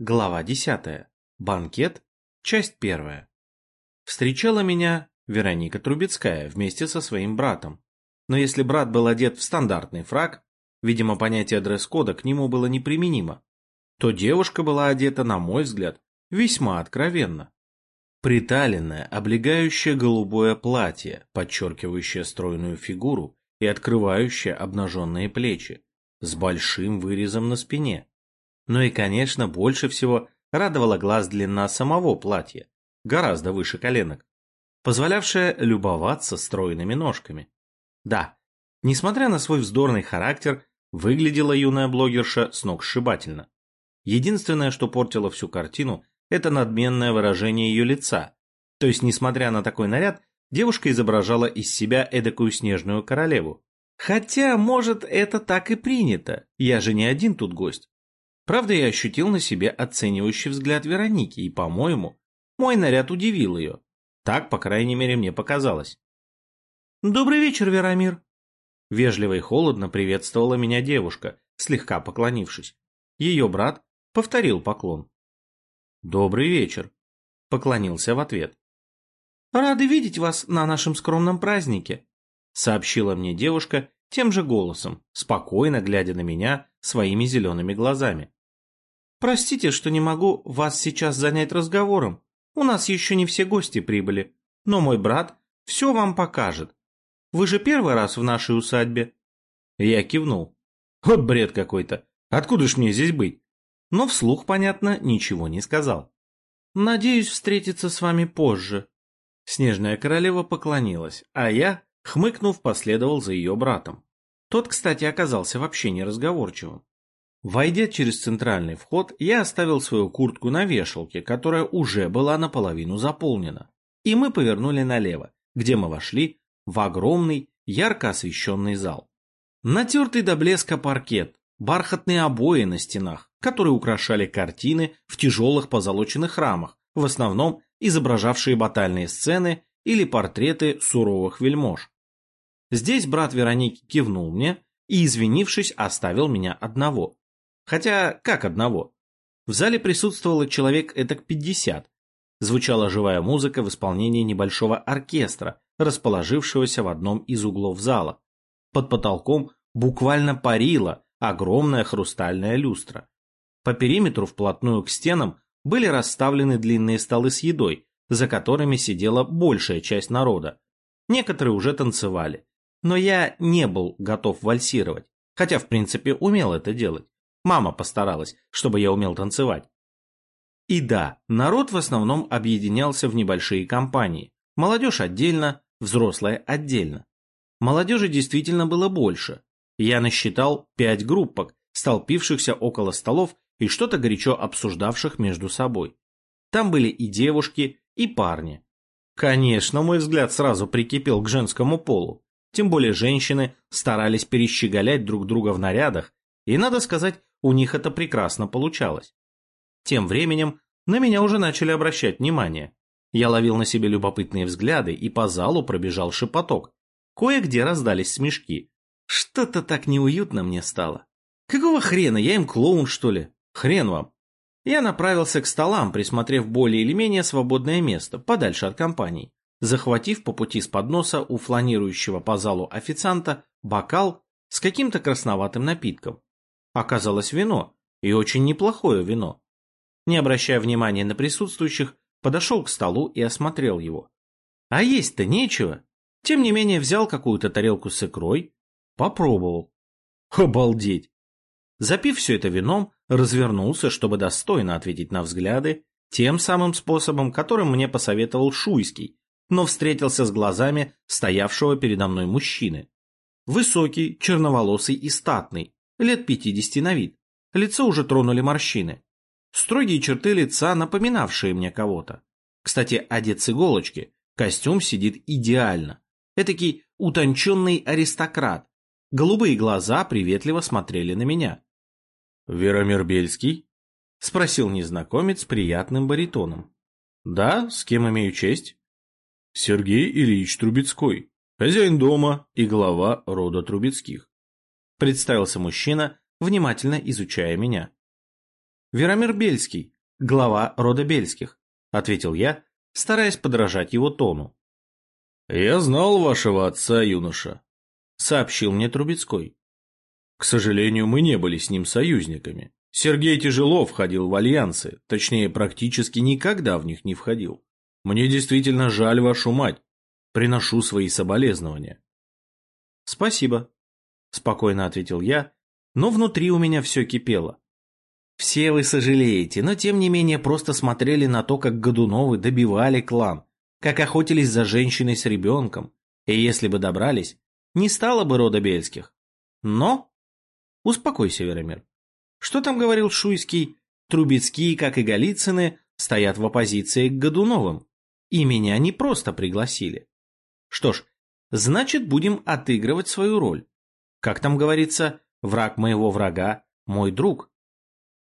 Глава 10. Банкет. Часть 1. Встречала меня Вероника Трубецкая вместе со своим братом. Но если брат был одет в стандартный фраг, видимо, понятие дресс-кода к нему было неприменимо, то девушка была одета, на мой взгляд, весьма откровенно. Приталенное, облегающее голубое платье, подчеркивающее стройную фигуру и открывающее обнаженные плечи, с большим вырезом на спине. Ну и, конечно, больше всего радовала глаз длина самого платья, гораздо выше коленок, позволявшая любоваться стройными ножками. Да, несмотря на свой вздорный характер, выглядела юная блогерша с ног сшибательно. Единственное, что портило всю картину, это надменное выражение ее лица. То есть, несмотря на такой наряд, девушка изображала из себя эдакую снежную королеву. Хотя, может, это так и принято, я же не один тут гость. Правда, я ощутил на себе оценивающий взгляд Вероники, и, по-моему, мой наряд удивил ее. Так, по крайней мере, мне показалось. «Добрый вечер, Верамир!» Вежливо и холодно приветствовала меня девушка, слегка поклонившись. Ее брат повторил поклон. «Добрый вечер!» — поклонился в ответ. «Рады видеть вас на нашем скромном празднике», — сообщила мне девушка тем же голосом, спокойно глядя на меня своими зелеными глазами. «Простите, что не могу вас сейчас занять разговором. У нас еще не все гости прибыли, но мой брат все вам покажет. Вы же первый раз в нашей усадьбе?» Я кивнул. «Вот бред какой-то. Откуда ж мне здесь быть?» Но вслух, понятно, ничего не сказал. «Надеюсь встретиться с вами позже». Снежная королева поклонилась, а я, хмыкнув, последовал за ее братом. Тот, кстати, оказался вообще неразговорчивым. Войдя через центральный вход, я оставил свою куртку на вешалке, которая уже была наполовину заполнена. И мы повернули налево, где мы вошли в огромный, ярко освещенный зал. Натертый до блеска паркет, бархатные обои на стенах, которые украшали картины в тяжелых позолоченных рамах, в основном изображавшие батальные сцены или портреты суровых вельмож. Здесь брат Вероники кивнул мне и, извинившись, оставил меня одного. Хотя, как одного? В зале присутствовало человек этак пятьдесят. Звучала живая музыка в исполнении небольшого оркестра, расположившегося в одном из углов зала. Под потолком буквально парила огромная хрустальная люстра. По периметру вплотную к стенам были расставлены длинные столы с едой, за которыми сидела большая часть народа. Некоторые уже танцевали, но я не был готов вальсировать, хотя в принципе умел это делать. Мама постаралась, чтобы я умел танцевать. И да, народ в основном объединялся в небольшие компании. Молодежь отдельно, взрослая отдельно. Молодежи действительно было больше. Я насчитал пять группок, столпившихся около столов и что-то горячо обсуждавших между собой. Там были и девушки, и парни. Конечно, мой взгляд сразу прикипел к женскому полу. Тем более женщины старались перещеголять друг друга в нарядах, и, надо сказать, у них это прекрасно получалось. Тем временем на меня уже начали обращать внимание. Я ловил на себе любопытные взгляды, и по залу пробежал шепоток. Кое-где раздались смешки. Что-то так неуютно мне стало. Какого хрена, я им клоун, что ли? Хрен вам. Я направился к столам, присмотрев более или менее свободное место, подальше от компаний захватив по пути с подноса у фланирующего по залу официанта бокал с каким-то красноватым напитком. Оказалось вино, и очень неплохое вино. Не обращая внимания на присутствующих, подошел к столу и осмотрел его. А есть-то нечего. Тем не менее взял какую-то тарелку с икрой, попробовал. Обалдеть! Запив все это вином, развернулся, чтобы достойно ответить на взгляды, тем самым способом, которым мне посоветовал Шуйский, но встретился с глазами стоявшего передо мной мужчины. Высокий, черноволосый и статный, лет пятидесяти на вид. Лицо уже тронули морщины. Строгие черты лица, напоминавшие мне кого-то. Кстати, одет с иголочки, костюм сидит идеально. Этакий утонченный аристократ. Голубые глаза приветливо смотрели на меня. «Веромир Бельский?» — спросил незнакомец приятным баритоном. «Да, с кем имею честь?» Сергей Ильич Трубецкой, хозяин дома и глава рода Трубецких. Представился мужчина, внимательно изучая меня. Веромир Бельский, глава рода Бельских, ответил я, стараясь подражать его тону. Я знал вашего отца, юноша, сообщил мне Трубецкой. К сожалению, мы не были с ним союзниками. Сергей тяжело входил в альянсы, точнее, практически никогда в них не входил. Мне действительно жаль вашу мать. Приношу свои соболезнования. Спасибо, спокойно ответил я, но внутри у меня все кипело. Все вы сожалеете, но тем не менее просто смотрели на то, как Годуновы добивали клан, как охотились за женщиной с ребенком, и если бы добрались, не стало бы рода Бельских. Но... Успокойся, Веромир. Что там говорил Шуйский? Трубецкие, как и Голицыны, стоят в оппозиции к Годуновым. И меня не просто пригласили. Что ж, значит, будем отыгрывать свою роль. Как там говорится, враг моего врага – мой друг.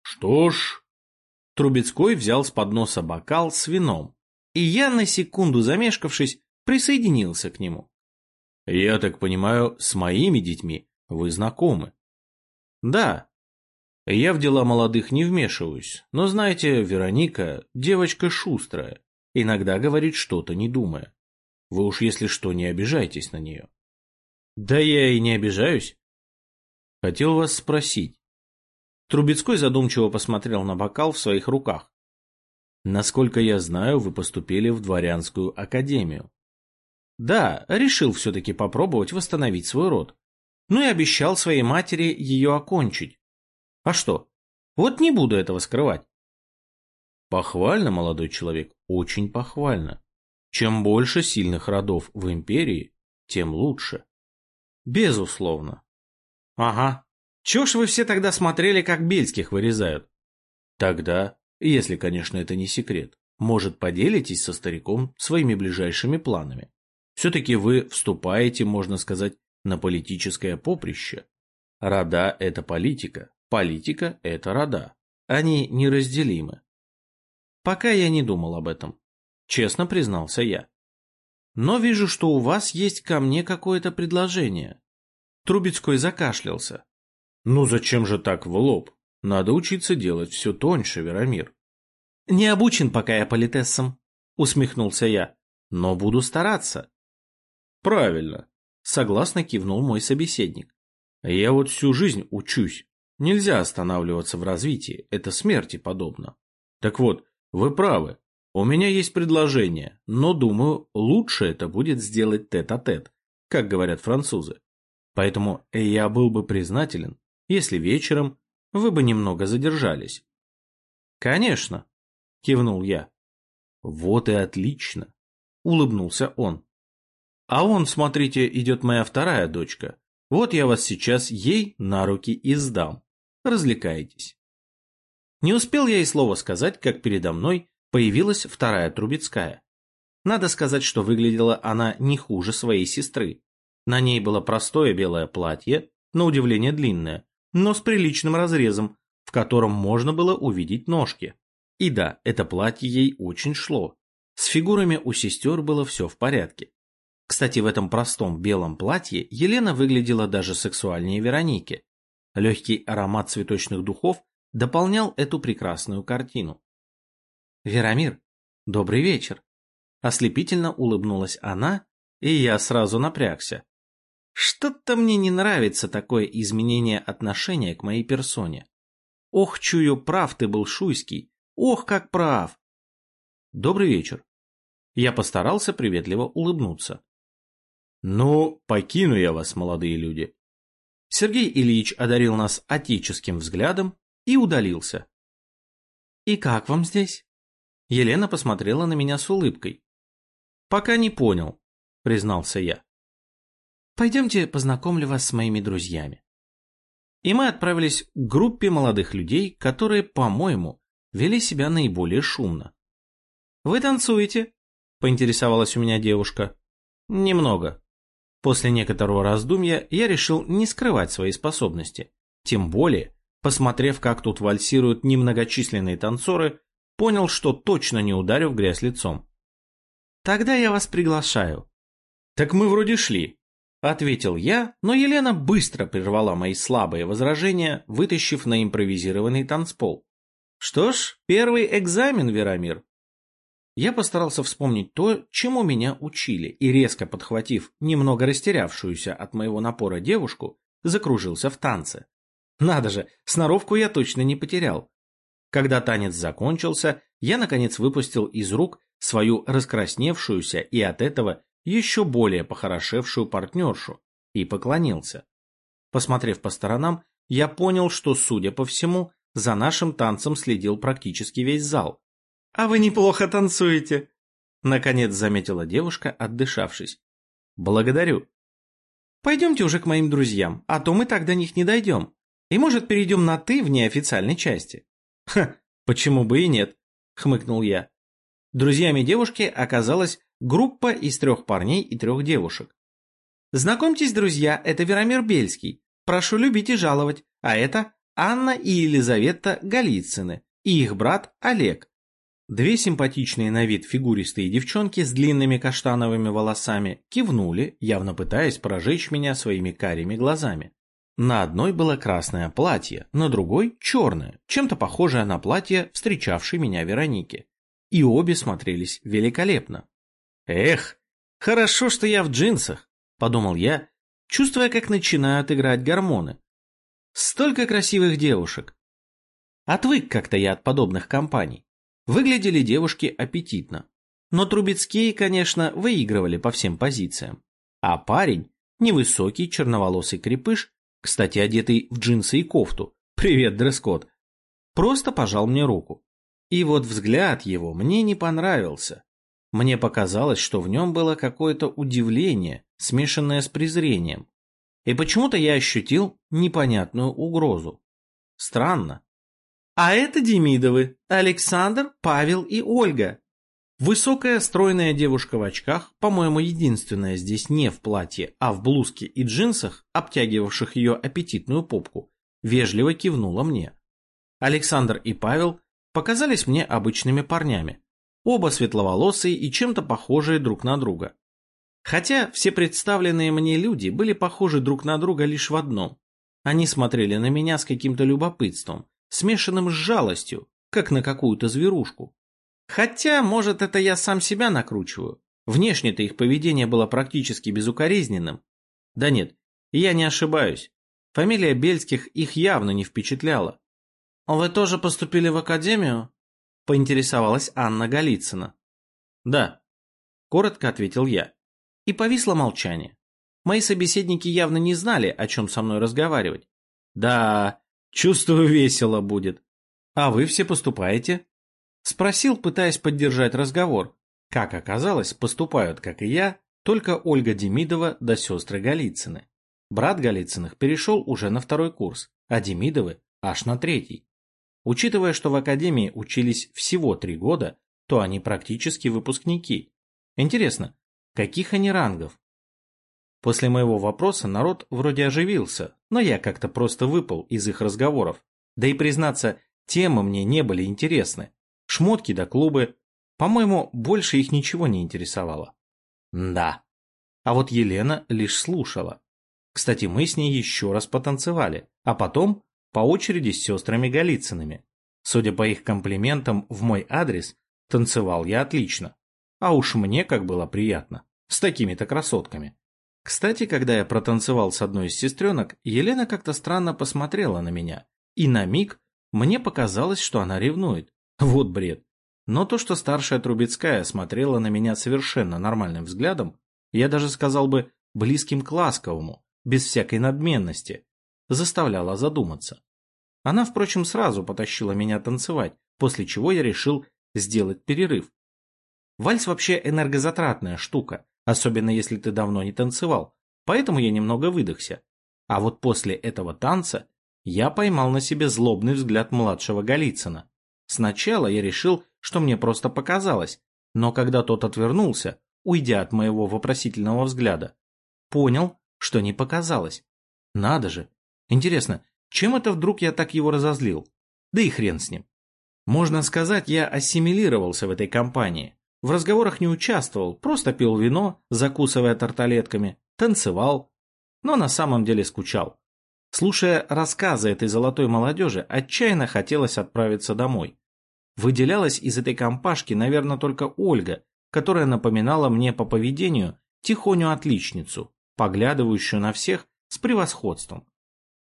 Что ж... Трубецкой взял с подноса бокал с вином, и я, на секунду замешкавшись, присоединился к нему. Я так понимаю, с моими детьми вы знакомы? Да. Я в дела молодых не вмешиваюсь, но, знаете, Вероника – девочка шустрая, иногда говорит что-то, не думая. Вы уж если что, не обижайтесь на нее. Да я и не обижаюсь. Хотел вас спросить. Трубецкой задумчиво посмотрел на бокал в своих руках. Насколько я знаю, вы поступили в дворянскую академию. Да, решил все-таки попробовать восстановить свой род. Ну и обещал своей матери ее окончить. А что? Вот не буду этого скрывать. Похвально, молодой человек, очень похвально. Чем больше сильных родов в империи, тем лучше. Безусловно. Ага. Чего ж вы все тогда смотрели, как бельских вырезают? Тогда, если, конечно, это не секрет, может, поделитесь со стариком своими ближайшими планами. Все-таки вы вступаете, можно сказать, на политическое поприще. Рода – это политика, политика – это рода. Они неразделимы. Пока я не думал об этом. Честно признался я. Но вижу, что у вас есть ко мне какое-то предложение. Трубецкой закашлялся. Ну зачем же так в лоб? Надо учиться делать все тоньше, Веромир. Не обучен пока я политессам, усмехнулся я, но буду стараться. Правильно, согласно кивнул мой собеседник. Я вот всю жизнь учусь. Нельзя останавливаться в развитии, это смерти подобно. Так вот, вы правы. У меня есть предложение, но, думаю, лучше это будет сделать тет-а-тет, -тет, как говорят французы. Поэтому я был бы признателен, если вечером вы бы немного задержались. Конечно, кивнул я. Вот и отлично, улыбнулся он. А он, смотрите, идет моя вторая дочка. Вот я вас сейчас ей на руки и сдам. Развлекайтесь. Не успел я и слова сказать, как передо мной появилась вторая Трубецкая. Надо сказать, что выглядела она не хуже своей сестры. На ней было простое белое платье, на удивление длинное, но с приличным разрезом, в котором можно было увидеть ножки. И да, это платье ей очень шло. С фигурами у сестер было все в порядке. Кстати, в этом простом белом платье Елена выглядела даже сексуальнее Вероники. Легкий аромат цветочных духов дополнял эту прекрасную картину. «Верамир, добрый вечер!» Ослепительно улыбнулась она, и я сразу напрягся. Что-то мне не нравится такое изменение отношения к моей персоне. Ох, чую, прав ты был, Шуйский. Ох, как прав. Добрый вечер. Я постарался приветливо улыбнуться. Ну, покину я вас, молодые люди. Сергей Ильич одарил нас отеческим взглядом и удалился. И как вам здесь? Елена посмотрела на меня с улыбкой. Пока не понял, признался я. Пойдемте познакомлю вас с моими друзьями. И мы отправились к группе молодых людей, которые, по-моему, вели себя наиболее шумно. «Вы танцуете?» – поинтересовалась у меня девушка. «Немного». После некоторого раздумья я решил не скрывать свои способности. Тем более, посмотрев, как тут вальсируют немногочисленные танцоры, понял, что точно не ударю в грязь лицом. «Тогда я вас приглашаю». «Так мы вроде шли», Ответил я, но Елена быстро прервала мои слабые возражения, вытащив на импровизированный танцпол. Что ж, первый экзамен, Верамир. Я постарался вспомнить то, чему меня учили, и резко подхватив немного растерявшуюся от моего напора девушку, закружился в танце. Надо же, сноровку я точно не потерял. Когда танец закончился, я, наконец, выпустил из рук свою раскрасневшуюся и от этого еще более похорошевшую партнершу и поклонился. Посмотрев по сторонам, я понял, что, судя по всему, за нашим танцем следил практически весь зал. «А вы неплохо танцуете!» Наконец заметила девушка, отдышавшись. «Благодарю!» «Пойдемте уже к моим друзьям, а то мы так до них не дойдем. И, может, перейдем на «ты» в неофициальной части?» «Ха, почему бы и нет?» — хмыкнул я. Друзьями девушки оказалась группа из трех парней и трех девушек. «Знакомьтесь, друзья, это Веромир Бельский. Прошу любить и жаловать. А это Анна и Елизавета Голицыны и их брат Олег. Две симпатичные на вид фигуристые девчонки с длинными каштановыми волосами кивнули, явно пытаясь прожечь меня своими карими глазами. На одной было красное платье, на другой – черное, чем-то похожее на платье, встречавшей меня Вероники. И обе смотрелись великолепно. «Эх, хорошо, что я в джинсах», – подумал я, чувствуя, как начинают играть гормоны. Столько красивых девушек. Отвык как-то я от подобных компаний. Выглядели девушки аппетитно. Но Трубецкие, конечно, выигрывали по всем позициям. А парень, невысокий черноволосый крепыш, кстати, одетый в джинсы и кофту, привет, дресс-код, просто пожал мне руку. И вот взгляд его мне не понравился. Мне показалось, что в нем было какое-то удивление, смешанное с презрением. И почему-то я ощутил непонятную угрозу. Странно. А это Демидовы, Александр, Павел и Ольга. Высокая, стройная девушка в очках, по-моему, единственная здесь не в платье, а в блузке и джинсах, обтягивавших ее аппетитную попку, вежливо кивнула мне. Александр и Павел показались мне обычными парнями. Оба светловолосые и чем-то похожие друг на друга. Хотя все представленные мне люди были похожи друг на друга лишь в одном. Они смотрели на меня с каким-то любопытством, смешанным с жалостью, как на какую-то зверушку. Хотя, может, это я сам себя накручиваю. Внешне-то их поведение было практически безукоризненным. Да нет, я не ошибаюсь. Фамилия Бельских их явно не впечатляла. «Вы тоже поступили в академию?» — поинтересовалась Анна Голицына. «Да», — коротко ответил я. И повисло молчание. Мои собеседники явно не знали, о чем со мной разговаривать. Да, чувствую, весело будет. А вы все поступаете? Спросил, пытаясь поддержать разговор. Как оказалось, поступают, как и я, только Ольга Демидова да сестры Голицыны. Брат Голицыных перешел уже на второй курс, а Демидовы аж на третий. Учитывая, что в академии учились всего три года, то они практически выпускники. Интересно, Каких они рангов? После моего вопроса народ вроде оживился, но я как-то просто выпал из их разговоров. Да и признаться, темы мне не были интересны. Шмотки да клубы. По-моему, больше их ничего не интересовало. Да. А вот Елена лишь слушала. Кстати, мы с ней еще раз потанцевали, а потом по очереди с сестрами Голицынами. Судя по их комплиментам в мой адрес, танцевал я отлично. А уж мне как было приятно. С такими-то красотками. Кстати, когда я протанцевал с одной из сестренок, Елена как-то странно посмотрела на меня. И на миг мне показалось, что она ревнует. Вот бред. Но то, что старшая Трубецкая смотрела на меня совершенно нормальным взглядом, я даже сказал бы близким к ласковому, без всякой надменности, заставляло задуматься. Она, впрочем, сразу потащила меня танцевать, после чего я решил сделать перерыв. Вальс вообще энергозатратная штука, особенно если ты давно не танцевал, поэтому я немного выдохся. А вот после этого танца я поймал на себе злобный взгляд младшего Голицына. Сначала я решил, что мне просто показалось, но когда тот отвернулся, уйдя от моего вопросительного взгляда, понял, что не показалось. Надо же. Интересно, чем это вдруг я так его разозлил? Да и хрен с ним. Можно сказать, я ассимилировался в этой компании. В разговорах не участвовал, просто пил вино, закусывая тарталетками, танцевал, но на самом деле скучал. Слушая рассказы этой золотой молодежи, отчаянно хотелось отправиться домой. Выделялась из этой компашки, наверное, только Ольга, которая напоминала мне по поведению тихоню отличницу, поглядывающую на всех с превосходством.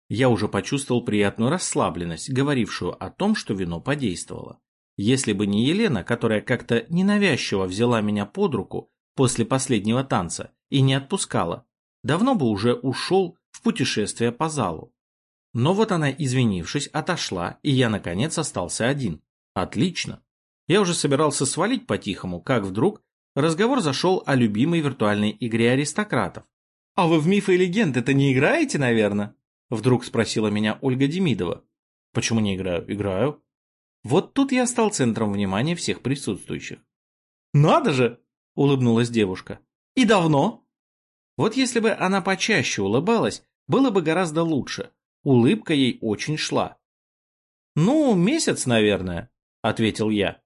Я уже почувствовал приятную расслабленность, говорившую о том, что вино подействовало. Если бы не Елена, которая как-то ненавязчиво взяла меня под руку после последнего танца и не отпускала, давно бы уже ушел в путешествие по залу. Но вот она, извинившись, отошла, и я, наконец, остался один. Отлично. Я уже собирался свалить по-тихому, как вдруг разговор зашел о любимой виртуальной игре аристократов. «А вы в мифы и легенды-то не играете, наверное?» Вдруг спросила меня Ольга Демидова. «Почему не играю?» «Играю». Вот тут я стал центром внимания всех присутствующих. «Надо же!» — улыбнулась девушка. «И давно?» Вот если бы она почаще улыбалась, было бы гораздо лучше. Улыбка ей очень шла. «Ну, месяц, наверное», — ответил я.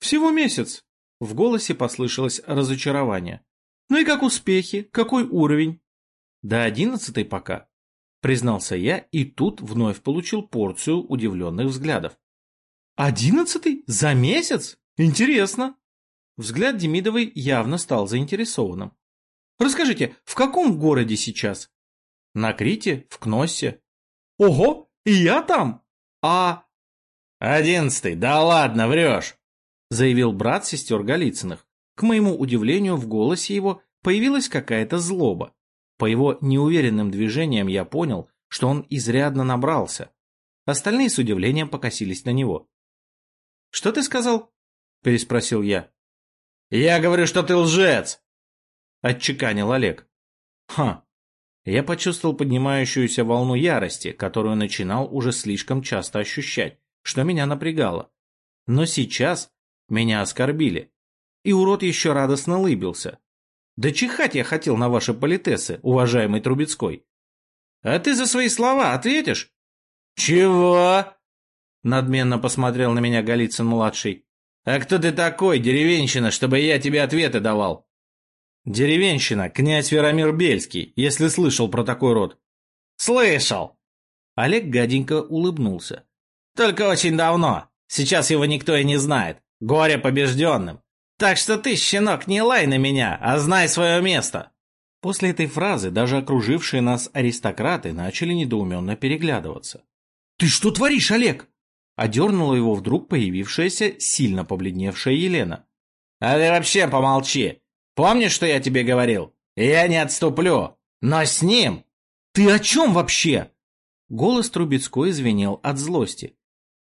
«Всего месяц», — в голосе послышалось разочарование. «Ну и как успехи? Какой уровень?» «До одиннадцатой пока», признался я и тут вновь получил порцию удивленных взглядов. «Одиннадцатый? За месяц? Интересно!» Взгляд Демидовой явно стал заинтересованным. «Расскажите, в каком городе сейчас?» «На Крите, в Кноссе». «Ого, и я там? А...» «Одиннадцатый, да ладно, врешь!» заявил брат сестер Голицыных. К моему удивлению, в голосе его появилась какая-то злоба. По его неуверенным движениям я понял, что он изрядно набрался. Остальные с удивлением покосились на него. «Что ты сказал?» – переспросил я. «Я говорю, что ты лжец!» – отчеканил Олег. «Ха!» Я почувствовал поднимающуюся волну ярости, которую начинал уже слишком часто ощущать, что меня напрягало. Но сейчас меня оскорбили. И урод еще радостно лыбился. Да чихать я хотел на ваши политесы, уважаемый Трубецкой. А ты за свои слова ответишь? Чего? Надменно посмотрел на меня Голицын-младший. А кто ты такой, деревенщина, чтобы я тебе ответы давал? Деревенщина, князь Веромир Бельский, если слышал про такой род. Слышал. Олег гаденько улыбнулся. Только очень давно. Сейчас его никто и не знает. Горе побежденным. Так что ты, щенок, не лай на меня, а знай свое место!» После этой фразы даже окружившие нас аристократы начали недоуменно переглядываться. «Ты что творишь, Олег?» Одернула его вдруг появившаяся, сильно побледневшая Елена. «А ты вообще помолчи! Помнишь, что я тебе говорил? Я не отступлю, но с ним...» «Ты о чем вообще?» Голос Трубецкой звенел от злости.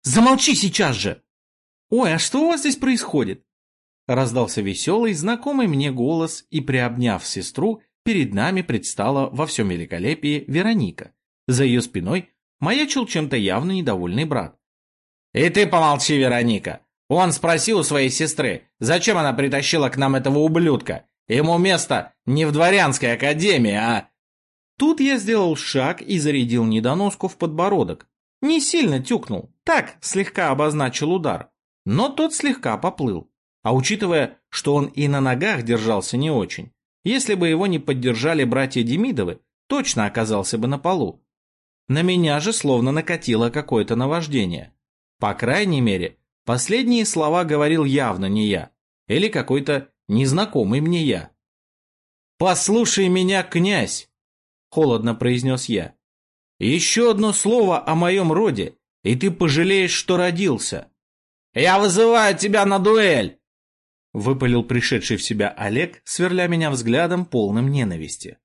«Замолчи сейчас же!» «Ой, а что у вас здесь происходит? Раздался веселый, знакомый мне голос, и, приобняв сестру, перед нами предстала во всем великолепии Вероника. За ее спиной маячил чем-то явно недовольный брат. «И ты помолчи, Вероника! Он спросил у своей сестры, зачем она притащила к нам этого ублюдка? Ему место не в дворянской академии, а...» Тут я сделал шаг и зарядил недоноску в подбородок. Не сильно тюкнул, так слегка обозначил удар, но тот слегка поплыл. А учитывая, что он и на ногах держался не очень, если бы его не поддержали братья Демидовы, точно оказался бы на полу. На меня же словно накатило какое-то наваждение. По крайней мере, последние слова говорил явно не я, или какой-то незнакомый мне я. «Послушай меня, князь!» — холодно произнес я. «Еще одно слово о моем роде, и ты пожалеешь, что родился». «Я вызываю тебя на дуэль!» Выпалил пришедший в себя Олег, сверля меня взглядом полным ненависти.